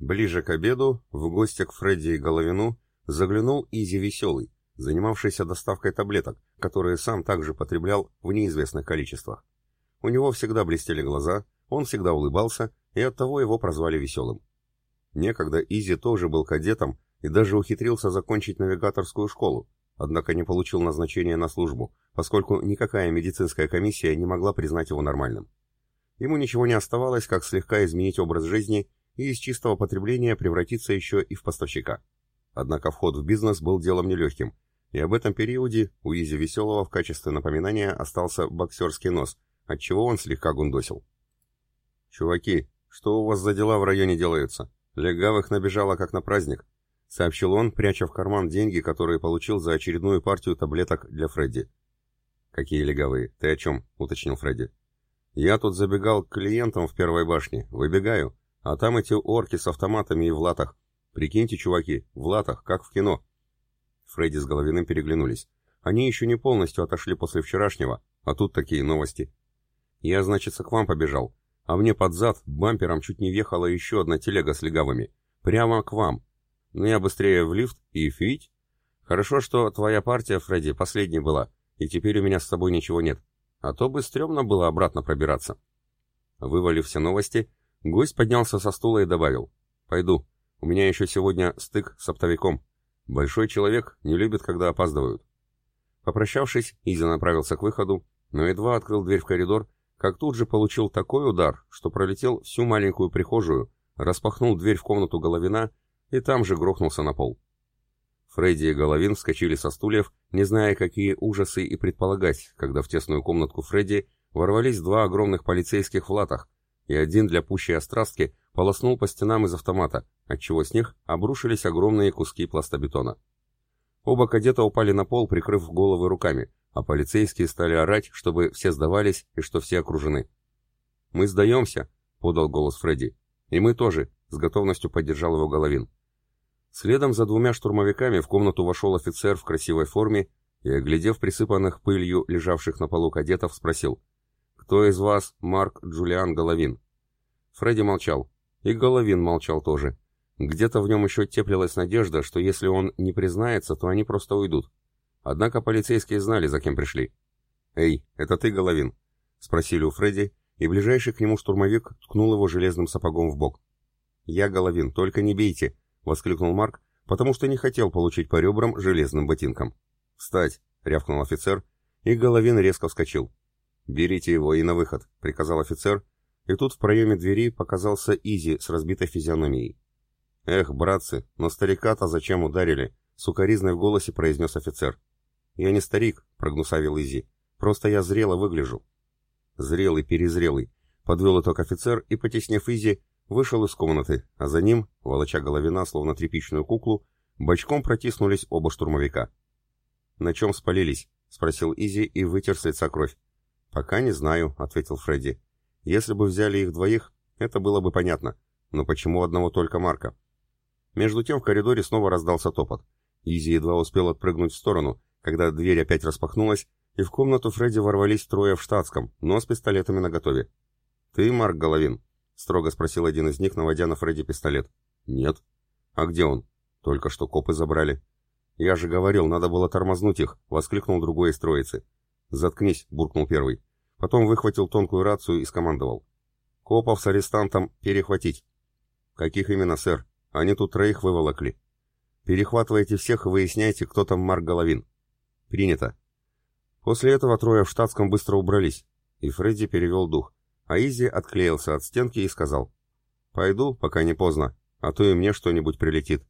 Ближе к обеду в гости к Фредди и Головину заглянул Изи Веселый, занимавшийся доставкой таблеток, которые сам также потреблял в неизвестных количествах. У него всегда блестели глаза, он всегда улыбался, и оттого его прозвали Веселым. Некогда Изи тоже был кадетом и даже ухитрился закончить навигаторскую школу, однако не получил назначения на службу, поскольку никакая медицинская комиссия не могла признать его нормальным. Ему ничего не оставалось, как слегка изменить образ жизни и из чистого потребления превратиться еще и в поставщика. Однако вход в бизнес был делом нелегким, и об этом периоде у Изи Веселого в качестве напоминания остался боксерский нос, отчего он слегка гундосил. «Чуваки, что у вас за дела в районе делаются? Легавых набежало как на праздник», — сообщил он, пряча в карман деньги, которые получил за очередную партию таблеток для Фредди. «Какие легавые? Ты о чем?» — уточнил Фредди. «Я тут забегал к клиентам в первой башне. Выбегаю. А там эти орки с автоматами и в латах. Прикиньте, чуваки, в латах, как в кино». Фредди с Головиным переглянулись. Они еще не полностью отошли после вчерашнего, а тут такие новости. «Я, значит, к вам побежал а мне под зад бампером чуть не въехала еще одна телега с легавыми. Прямо к вам. Ну я быстрее в лифт и фить. Хорошо, что твоя партия, Фредди, последней была, и теперь у меня с тобой ничего нет. А то бы стрёмно было обратно пробираться. Вывалив все новости, гость поднялся со стула и добавил. «Пойду. У меня еще сегодня стык с оптовиком. Большой человек не любит, когда опаздывают». Попрощавшись, Изя направился к выходу, но едва открыл дверь в коридор, как тут же получил такой удар, что пролетел всю маленькую прихожую, распахнул дверь в комнату Головина и там же грохнулся на пол. Фредди и Головин вскочили со стульев, не зная, какие ужасы и предполагать, когда в тесную комнатку Фредди ворвались два огромных полицейских в латах, и один для пущей острастки полоснул по стенам из автомата, отчего с них обрушились огромные куски пластобетона. Оба кадета упали на пол, прикрыв головы руками, а полицейские стали орать, чтобы все сдавались и что все окружены. «Мы сдаемся», — подал голос Фредди. «И мы тоже», — с готовностью поддержал его Головин. Следом за двумя штурмовиками в комнату вошел офицер в красивой форме и, оглядев присыпанных пылью лежавших на полу кадетов, спросил. «Кто из вас Марк Джулиан Головин?» Фредди молчал. И Головин молчал тоже. Где-то в нем еще теплилась надежда, что если он не признается, то они просто уйдут. Однако полицейские знали, за кем пришли. «Эй, это ты, Головин?» — спросили у Фредди, и ближайший к нему штурмовик ткнул его железным сапогом в бок. «Я Головин, только не бейте!» — воскликнул Марк, потому что не хотел получить по ребрам железным ботинком. «Встать!» — рявкнул офицер, и Головин резко вскочил. «Берите его и на выход», — приказал офицер, и тут в проеме двери показался Изи с разбитой физиономией. «Эх, братцы, но старика-то зачем ударили?» — сукоризной в голосе произнес офицер. «Я не старик», — прогнусавил Изи. «Просто я зрело выгляжу». «Зрелый, перезрелый», — подвел итог офицер и, потеснив Изи, вышел из комнаты, а за ним, волоча Головина, словно тряпичную куклу, бочком протиснулись оба штурмовика. «На чем спалились?» — спросил Изи и вытер с лица кровь. «Пока не знаю», — ответил Фредди. «Если бы взяли их двоих, это было бы понятно. Но почему одного только Марка?» Между тем в коридоре снова раздался топот. Изи едва успел отпрыгнуть в сторону, когда дверь опять распахнулась, и в комнату Фредди ворвались трое в штатском, но с пистолетами наготове. «Ты Марк Головин?» — строго спросил один из них, наводя на Фредди пистолет. «Нет». «А где он?» «Только что копы забрали». «Я же говорил, надо было тормознуть их», — воскликнул другой из троицы. «Заткнись», — буркнул первый. Потом выхватил тонкую рацию и скомандовал. «Копов с арестантом перехватить». «Каких именно, сэр? Они тут троих выволокли». «Перехватывайте всех и выясняйте, кто там Марк Головин». «Принято». После этого трое в штатском быстро убрались, и Фредди перевел дух, а Изи отклеился от стенки и сказал, «Пойду, пока не поздно, а то и мне что-нибудь прилетит».